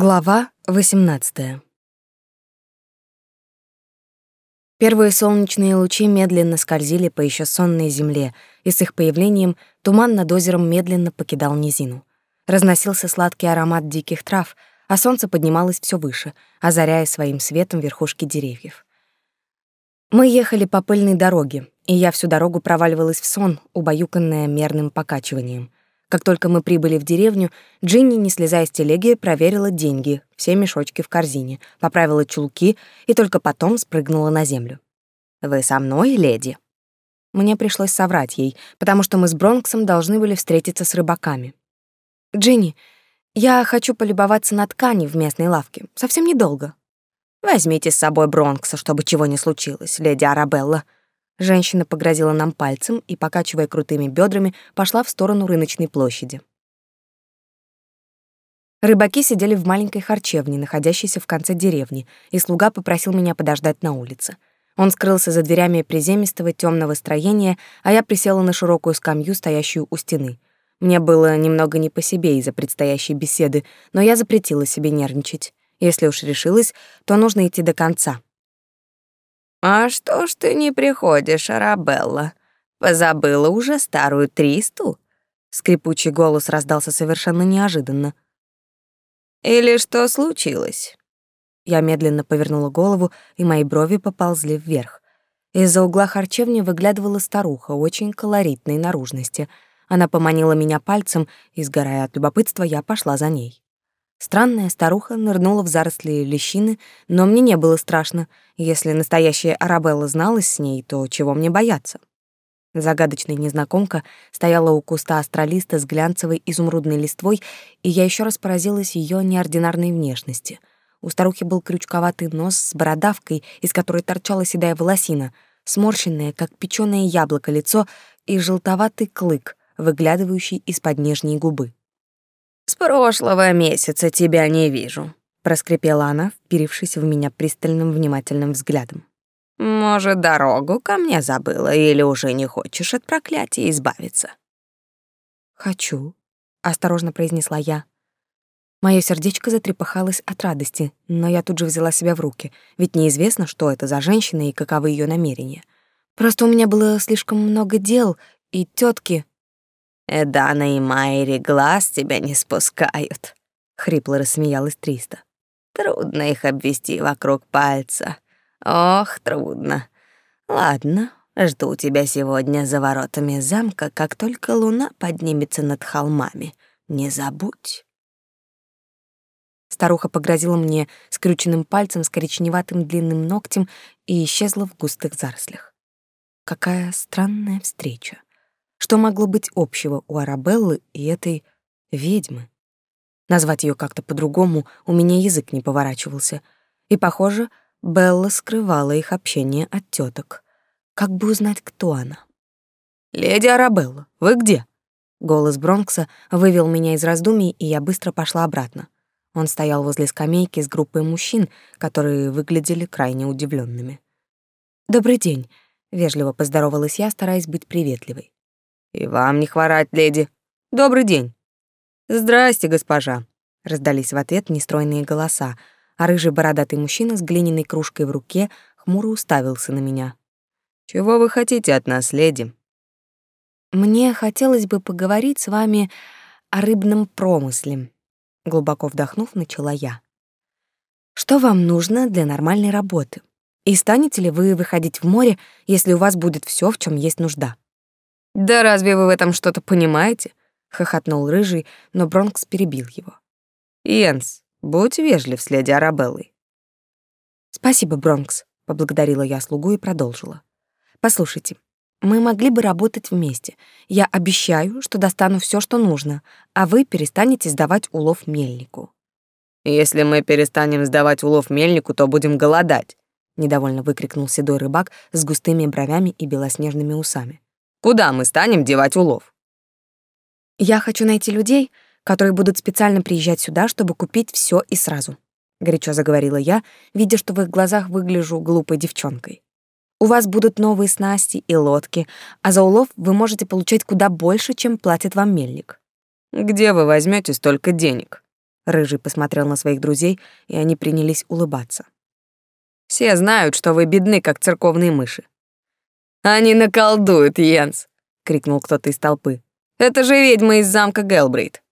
Глава 18. Первые солнечные лучи медленно скользили по еще сонной земле, и с их появлением туман над озером медленно покидал низину. Разносился сладкий аромат диких трав, а солнце поднималось все выше, озаряя своим светом верхушки деревьев. Мы ехали по пыльной дороге, и я всю дорогу проваливалась в сон, убаюканная мерным покачиванием — как только мы прибыли в деревню, Джинни, не слезая с телеги, проверила деньги, все мешочки в корзине, поправила чулки и только потом спрыгнула на землю. «Вы со мной, леди?» Мне пришлось соврать ей, потому что мы с Бронксом должны были встретиться с рыбаками. «Джинни, я хочу полюбоваться на ткани в местной лавке. Совсем недолго». «Возьмите с собой Бронкса, чтобы чего не случилось, леди Арабелла», Женщина погрозила нам пальцем и, покачивая крутыми бедрами, пошла в сторону рыночной площади. Рыбаки сидели в маленькой харчевне, находящейся в конце деревни, и слуга попросил меня подождать на улице. Он скрылся за дверями приземистого темного строения, а я присела на широкую скамью, стоящую у стены. Мне было немного не по себе из-за предстоящей беседы, но я запретила себе нервничать. Если уж решилась, то нужно идти до конца. «А что ж ты не приходишь, Арабелла? Позабыла уже старую Тристу?» Скрипучий голос раздался совершенно неожиданно. «Или что случилось?» Я медленно повернула голову, и мои брови поползли вверх. Из-за угла харчевни выглядывала старуха очень колоритной наружности. Она поманила меня пальцем, и, сгорая от любопытства, я пошла за ней. Странная старуха нырнула в заросли лещины, но мне не было страшно. Если настоящая Арабелла зналась с ней, то чего мне бояться? Загадочная незнакомка стояла у куста астролиста с глянцевой изумрудной листвой, и я еще раз поразилась ее неординарной внешности. У старухи был крючковатый нос с бородавкой, из которой торчала седая волосина, сморщенное, как печёное яблоко, лицо и желтоватый клык, выглядывающий из-под нижней губы. «С прошлого месяца тебя не вижу», — проскрипела она, вперившись в меня пристальным внимательным взглядом. «Может, дорогу ко мне забыла или уже не хочешь от проклятия избавиться?» «Хочу», — осторожно произнесла я. Моё сердечко затрепыхалось от радости, но я тут же взяла себя в руки, ведь неизвестно, что это за женщина и каковы её намерения. Просто у меня было слишком много дел, и тётки Эдана и Майри глаз тебя не спускают, хрипло рассмеялась Триста. Трудно их обвести вокруг пальца. Ох, трудно. Ладно, жду тебя сегодня за воротами замка, как только луна поднимется над холмами. Не забудь. Старуха погрозила мне скрюченным пальцем с коричневатым длинным ногтем и исчезла в густых зарослях. Какая странная встреча. Что могло быть общего у Арабеллы и этой ведьмы? Назвать ее как-то по-другому у меня язык не поворачивался. И, похоже, Белла скрывала их общение от теток. Как бы узнать, кто она? «Леди Арабелла, вы где?» Голос Бронкса вывел меня из раздумий, и я быстро пошла обратно. Он стоял возле скамейки с группой мужчин, которые выглядели крайне удивленными. «Добрый день», — вежливо поздоровалась я, стараясь быть приветливой. И вам не хворать, леди. Добрый день. Здрасте, госпожа. Раздались в ответ нестройные голоса, а рыжий бородатый мужчина с глиняной кружкой в руке хмуро уставился на меня. Чего вы хотите от нас, леди? Мне хотелось бы поговорить с вами о рыбном промысле. Глубоко вдохнув, начала я. Что вам нужно для нормальной работы? И станете ли вы выходить в море, если у вас будет все, в чем есть нужда? «Да разве вы в этом что-то понимаете?» — хохотнул Рыжий, но Бронкс перебил его. «Йенс, будь вежлив с леди Арабеллой». «Спасибо, Бронкс», — поблагодарила я слугу и продолжила. «Послушайте, мы могли бы работать вместе. Я обещаю, что достану все, что нужно, а вы перестанете сдавать улов мельнику». «Если мы перестанем сдавать улов мельнику, то будем голодать», — недовольно выкрикнул седой рыбак с густыми бровями и белоснежными усами. Куда мы станем девать улов? Я хочу найти людей, которые будут специально приезжать сюда, чтобы купить все и сразу, горячо заговорила я, видя, что в их глазах выгляжу глупой девчонкой. У вас будут новые снасти и лодки, а за улов вы можете получать куда больше, чем платит вам мельник. Где вы возьмете столько денег? Рыжий посмотрел на своих друзей, и они принялись улыбаться. Все знают, что вы бедны, как церковные мыши. Они наколдуют, Йенс, крикнул кто-то из толпы. Это же ведьма из замка Гелбрейт.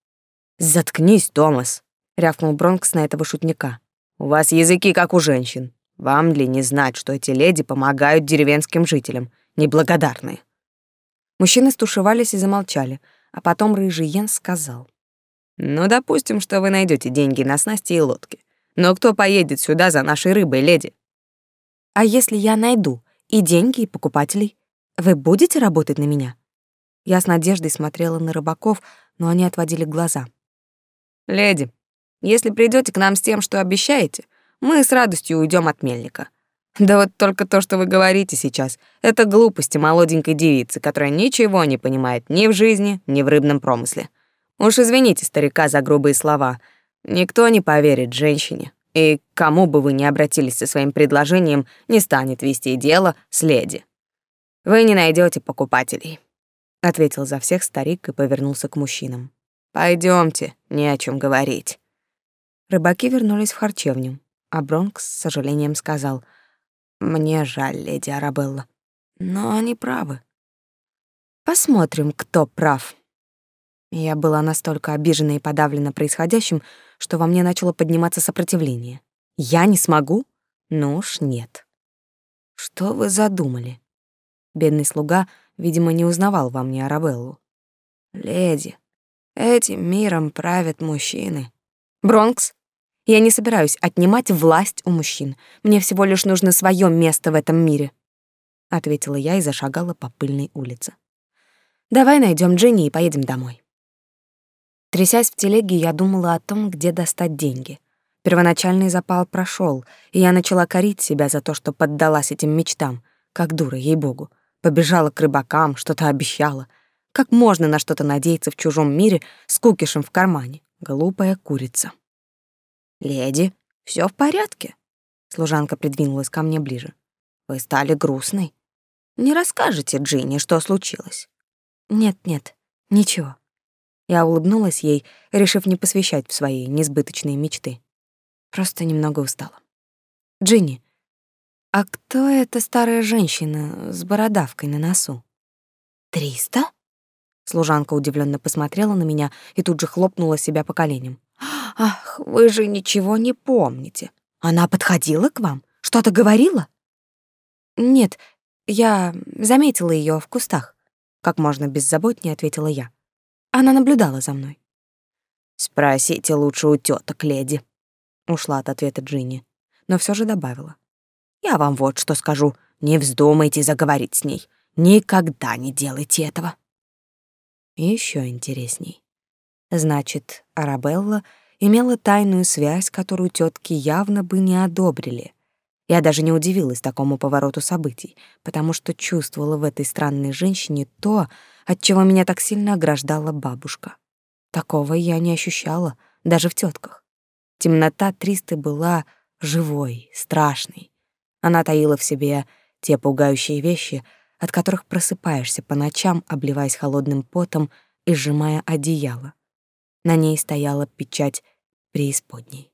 Заткнись, Томас, рявкнул Бронкс на этого шутника. У вас языки как у женщин. Вам ли не знать, что эти леди помогают деревенским жителям, неблагодарные? Мужчины стушевались и замолчали, а потом рыжий Йенс сказал: "Ну, допустим, что вы найдете деньги на снасти и лодки. Но кто поедет сюда за нашей рыбой, леди? А если я найду и деньги, и покупателей, вы будете работать на меня? Я с надеждой смотрела на рыбаков, но они отводили глаза. Леди, если придете к нам с тем, что обещаете, мы с радостью уйдем от мельника. Да вот только то, что вы говорите сейчас, это глупости молоденькой девицы, которая ничего не понимает ни в жизни, ни в рыбном промысле. Уж извините старика за грубые слова. Никто не поверит женщине, и кому бы вы ни обратились со своим предложением, не станет вести дело с леди. Вы не найдете покупателей, ответил за всех старик и повернулся к мужчинам. Пойдемте, не о чем говорить. Рыбаки вернулись в харчевню, а Бронкс с сожалением сказал: "Мне жаль, леди Арабелла, но они правы. Посмотрим, кто прав". Я была настолько обижена и подавлена происходящим, что во мне начало подниматься сопротивление. Я не смогу? Ну уж нет. Что вы задумали? Бедный слуга, видимо, не узнавал во мне Арабеллу. Леди, этим миром правят мужчины. Бронкс, я не собираюсь отнимать власть у мужчин. Мне всего лишь нужно свое место в этом мире, ответила я и зашагала по пыльной улице. Давай найдем Дженни и поедем домой. Трясясь в телеге, я думала о том, где достать деньги. Первоначальный запал прошел, и я начала корить себя за то, что поддалась этим мечтам, как дура, ей-богу. Побежала к рыбакам, что-то обещала. Как можно на что-то надеяться в чужом мире с кукишем в кармане? Глупая курица. «Леди, все в порядке?» Служанка придвинулась ко мне ближе. «Вы стали грустной. Не расскажете Джинни, что случилось?» «Нет-нет, ничего», я улыбнулась ей, решив не посвящать в свои несбыточные мечты. Просто немного устала. «Джинни, а кто эта старая женщина с бородавкой на носу?» «Триста?» Служанка удивленно посмотрела на меня и тут же хлопнула себя по коленям. «Ах, вы же ничего не помните. Она подходила к вам? Что-то говорила?» «Нет, я заметила ее в кустах», — как можно беззаботнее ответила я. Она наблюдала за мной. «Спросите лучше у теток, леди», — ушла от ответа Джинни, но все же добавила. «Я вам вот что скажу. Не вздумайте заговорить с ней. Никогда не делайте этого». Еще интересней. Значит, Арабелла имела тайную связь, которую тетки явно бы не одобрили. Я даже не удивилась такому повороту событий, потому что чувствовала в этой странной женщине то, от чего меня так сильно ограждала бабушка. Такого я не ощущала, даже в тетках. Темнота Тристы была живой, страшной. Она таила в себе те пугающие вещи, от которых просыпаешься по ночам, обливаясь холодным потом и сжимая одеяло. На ней стояла печать преисподней.